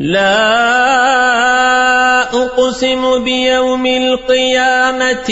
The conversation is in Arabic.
لا أقسم بيوم القيامة